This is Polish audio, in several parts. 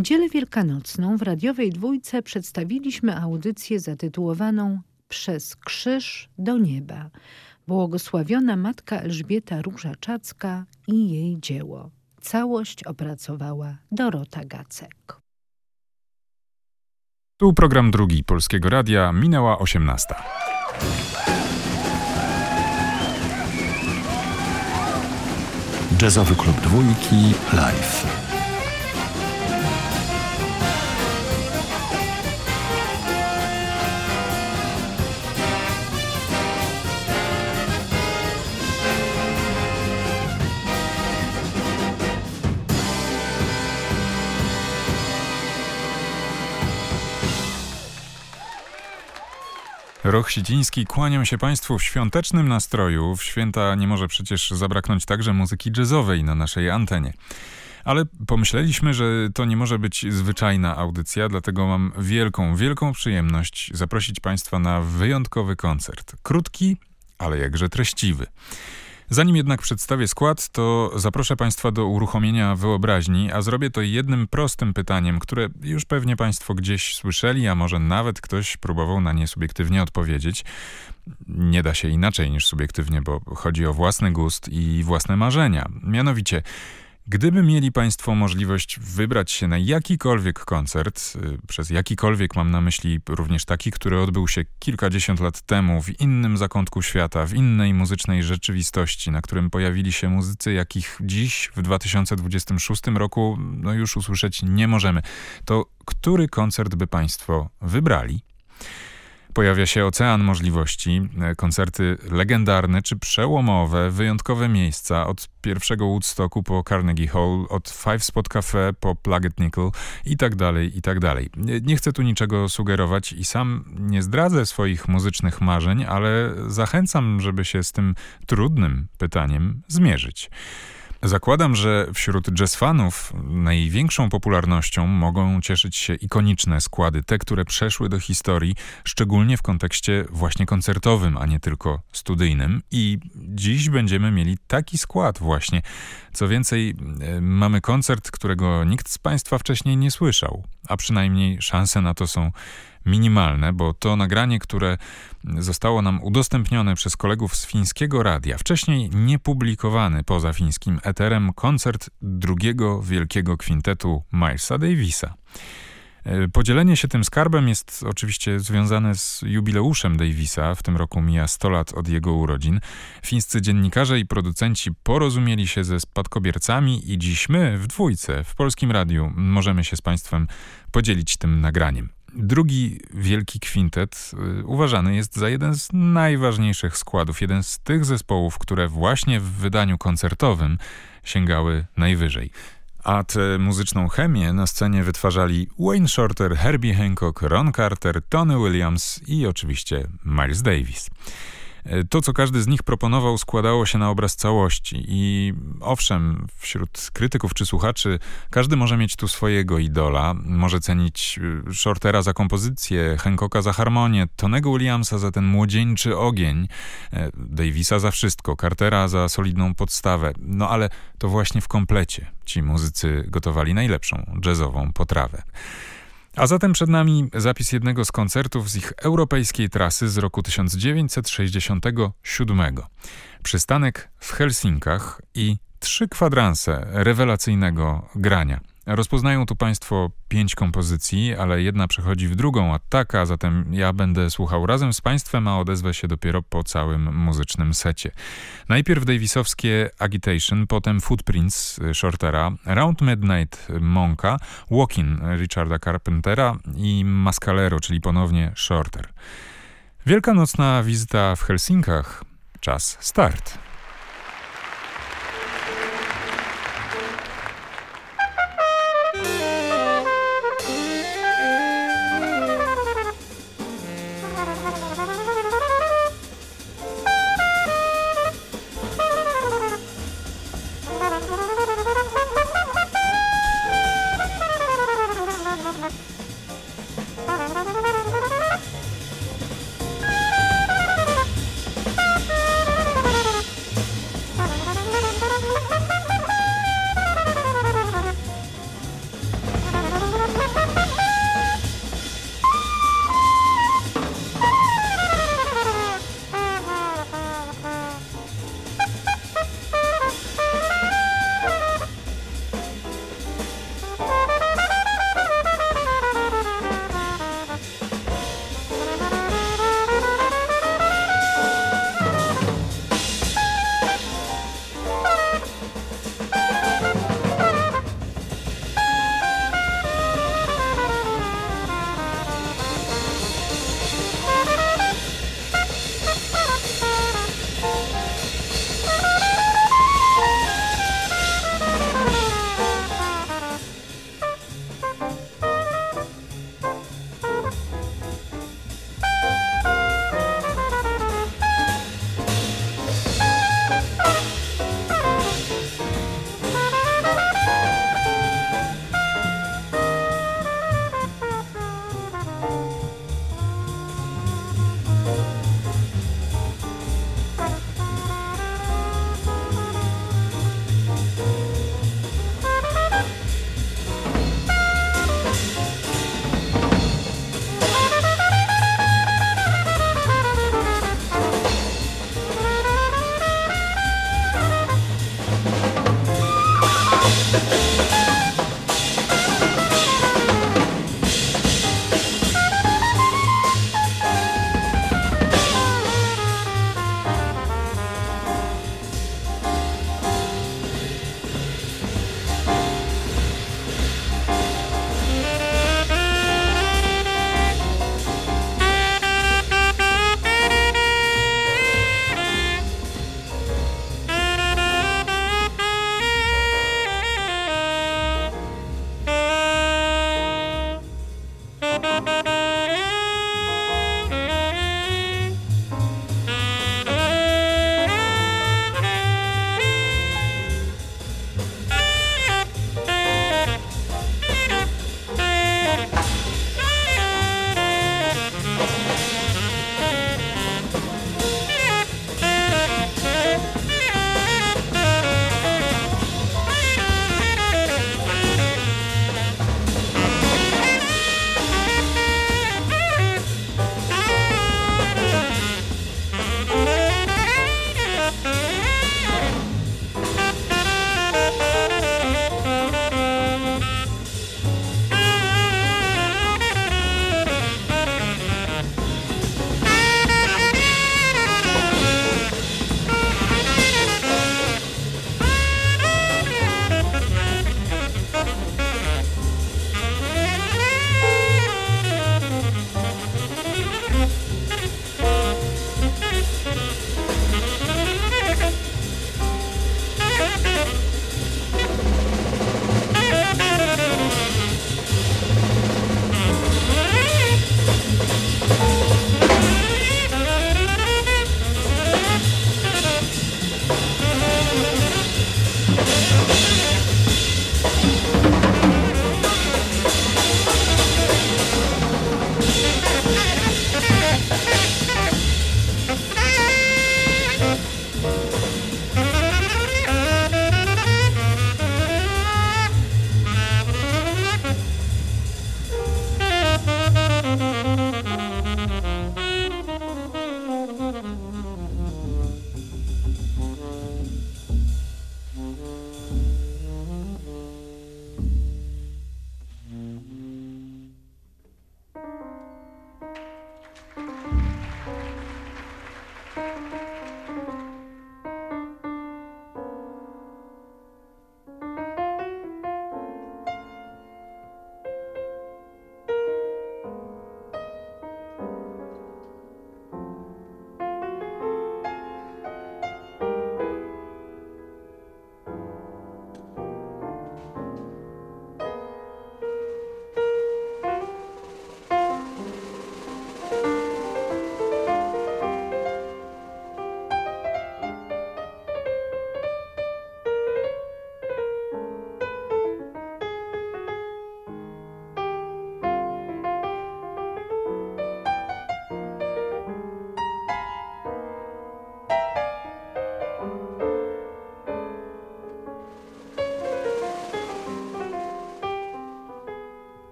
W niedzielę wielkanocną w radiowej dwójce przedstawiliśmy audycję zatytułowaną Przez krzyż do nieba. Błogosławiona matka Elżbieta Różaczacka i jej dzieło. Całość opracowała Dorota Gacek. Tu program drugi Polskiego Radia, minęła 18. Jazzowy klub dwójki live. Roch Siciński, kłaniam się Państwu w świątecznym nastroju. W święta nie może przecież zabraknąć także muzyki jazzowej na naszej antenie. Ale pomyśleliśmy, że to nie może być zwyczajna audycja, dlatego mam wielką, wielką przyjemność zaprosić Państwa na wyjątkowy koncert. Krótki, ale jakże treściwy. Zanim jednak przedstawię skład, to zaproszę Państwa do uruchomienia wyobraźni, a zrobię to jednym prostym pytaniem, które już pewnie Państwo gdzieś słyszeli, a może nawet ktoś próbował na nie subiektywnie odpowiedzieć. Nie da się inaczej niż subiektywnie, bo chodzi o własny gust i własne marzenia. Mianowicie, Gdyby mieli Państwo możliwość wybrać się na jakikolwiek koncert, y, przez jakikolwiek mam na myśli również taki, który odbył się kilkadziesiąt lat temu w innym zakątku świata, w innej muzycznej rzeczywistości, na którym pojawili się muzycy, jakich dziś w 2026 roku no już usłyszeć nie możemy, to który koncert by Państwo wybrali? Pojawia się ocean możliwości, e, koncerty legendarne czy przełomowe, wyjątkowe miejsca od pierwszego Woodstocku po Carnegie Hall, od Five Spot Cafe po Plugged Nickel i tak dalej, i tak dalej. Nie chcę tu niczego sugerować i sam nie zdradzę swoich muzycznych marzeń, ale zachęcam, żeby się z tym trudnym pytaniem zmierzyć. Zakładam, że wśród jazzfanów największą popularnością mogą cieszyć się ikoniczne składy, te, które przeszły do historii, szczególnie w kontekście właśnie koncertowym, a nie tylko studyjnym. I dziś będziemy mieli taki skład właśnie. Co więcej, e, mamy koncert, którego nikt z Państwa wcześniej nie słyszał, a przynajmniej szanse na to są minimalne, bo to nagranie, które zostało nam udostępnione przez kolegów z fińskiego radia, wcześniej niepublikowany poza fińskim eterem koncert drugiego wielkiego kwintetu Milesa Davisa. E, podzielenie się tym skarbem jest oczywiście związane z jubileuszem Davisa. W tym roku mija 100 lat od jego urodzin. Fińscy dziennikarze i producenci porozumieli się ze spadkobiercami i dziś my w dwójce w Polskim Radiu możemy się z Państwem podzielić tym nagraniem. Drugi wielki kwintet y, uważany jest za jeden z najważniejszych składów, jeden z tych zespołów, które właśnie w wydaniu koncertowym sięgały najwyżej. A tę muzyczną chemię na scenie wytwarzali Wayne Shorter, Herbie Hancock, Ron Carter, Tony Williams i oczywiście Miles Davis. E, to, co każdy z nich proponował, składało się na obraz całości. I owszem, wśród krytyków czy słuchaczy, każdy może mieć tu swojego idola. Może cenić e, Shortera za kompozycję, Hancocka za harmonię, Tonego Williamsa za ten młodzieńczy ogień, e, Davisa za wszystko, Cartera za solidną podstawę. No ale to właśnie w komplecie ci muzycy gotowali najlepszą jazzową potrawę. A zatem przed nami zapis jednego z koncertów z ich europejskiej trasy z roku 1967. Przystanek w Helsinkach i trzy kwadranse rewelacyjnego grania. Rozpoznają tu Państwo pięć kompozycji, ale jedna przechodzi w drugą, a taka, zatem ja będę słuchał razem z Państwem, a odezwę się dopiero po całym muzycznym secie. Najpierw Davisowskie Agitation, potem Footprints Shortera, Round Midnight Monka, Walking Richarda Carpentera i Mascalero, czyli ponownie Shorter. Wielkanocna wizyta w Helsinkach. Czas start.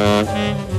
Mm-hmm.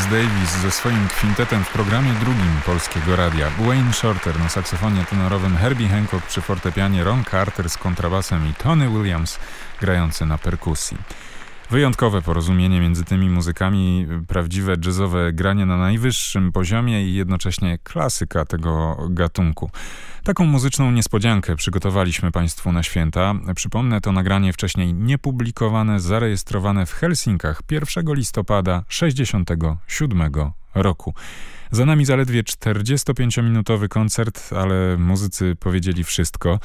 Miles Davis ze swoim kwintetem w programie drugim Polskiego Radia. Wayne Shorter na saksofonie tenorowym, Herbie Hancock przy fortepianie, Ron Carter z kontrabasem i Tony Williams grający na perkusji. Wyjątkowe porozumienie między tymi muzykami, prawdziwe jazzowe granie na najwyższym poziomie i jednocześnie klasyka tego gatunku. Taką muzyczną niespodziankę przygotowaliśmy Państwu na święta. Przypomnę, to nagranie wcześniej niepublikowane, zarejestrowane w Helsinkach 1 listopada 1967 roku. Za nami zaledwie 45-minutowy koncert, ale muzycy powiedzieli wszystko.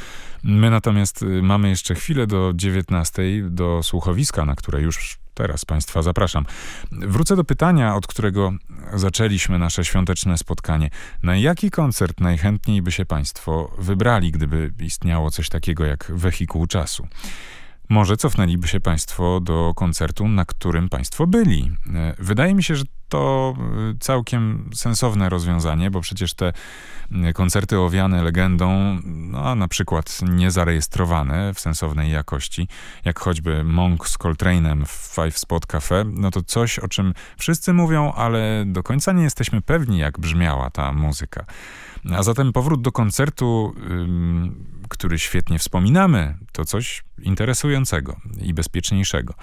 My natomiast y, mamy jeszcze chwilę do 19, do słuchowiska, na które już teraz Państwa zapraszam. Wrócę do pytania, od którego zaczęliśmy nasze świąteczne spotkanie. Na jaki koncert najchętniej by się Państwo wybrali, gdyby istniało coś takiego jak wehikuł czasu? Może cofnęliby się Państwo do koncertu, na którym Państwo byli. E, wydaje mi się, że to e, całkiem sensowne rozwiązanie, bo przecież te e, koncerty owiane legendą, no, a na przykład niezarejestrowane w sensownej jakości, jak choćby Monk z Coltrane'em w Five Spot Cafe, no to coś, o czym wszyscy mówią, ale do końca nie jesteśmy pewni, jak brzmiała ta muzyka. A zatem powrót do koncertu, który świetnie wspominamy, to coś interesującego i bezpieczniejszego.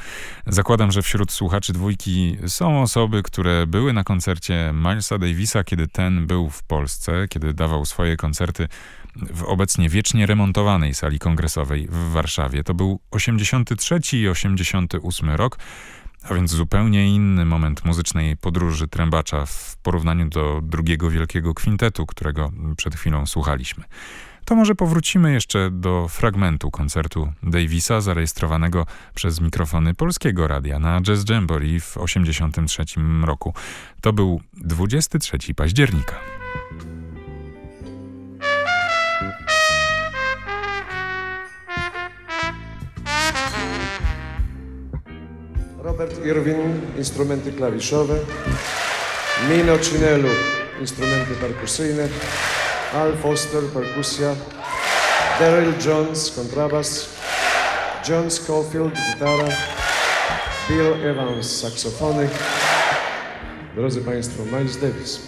Zakładam, że wśród słuchaczy dwójki są osoby, które były na koncercie Milesa Davisa, kiedy ten był w Polsce, kiedy dawał swoje koncerty w obecnie wiecznie remontowanej sali kongresowej w Warszawie. To był 83 i 88 rok. A więc zupełnie inny moment muzycznej podróży trębacza w porównaniu do drugiego wielkiego kwintetu, którego przed chwilą słuchaliśmy. To może powrócimy jeszcze do fragmentu koncertu Davisa zarejestrowanego przez mikrofony Polskiego Radia na Jazz Jamboree w 1983 roku. To był 23 października. Robert Irwin, instrumenty klawiszowe, Mino Cinellu, instrumenty perkusyjne, Al Foster, perkusja, Daryl Jones, kontrabas, John Schofield, gitara, Bill Evans, saksofony. Drodzy Państwo, Miles Davis.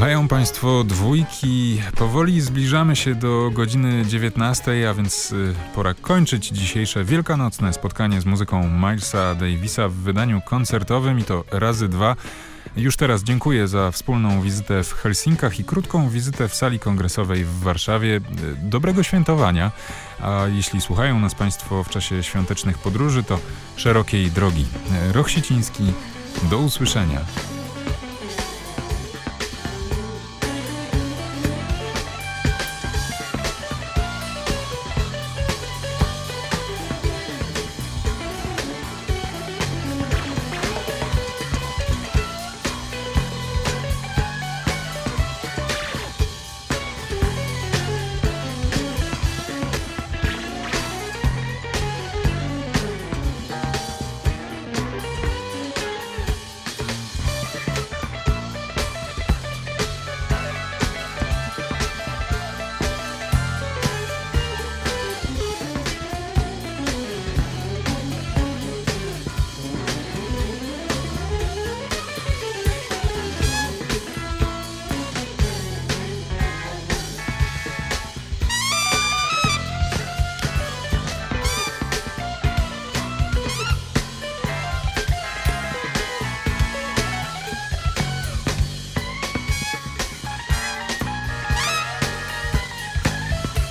Słuchają Państwo dwójki. Powoli zbliżamy się do godziny 19, a więc y, pora kończyć dzisiejsze wielkanocne spotkanie z muzyką Milesa Davisa w wydaniu koncertowym i to razy dwa. Już teraz dziękuję za wspólną wizytę w Helsinkach i krótką wizytę w sali kongresowej w Warszawie. Y, dobrego świętowania, a jeśli słuchają nas Państwo w czasie świątecznych podróży, to szerokiej drogi. Y, Roch Siciński, do usłyszenia.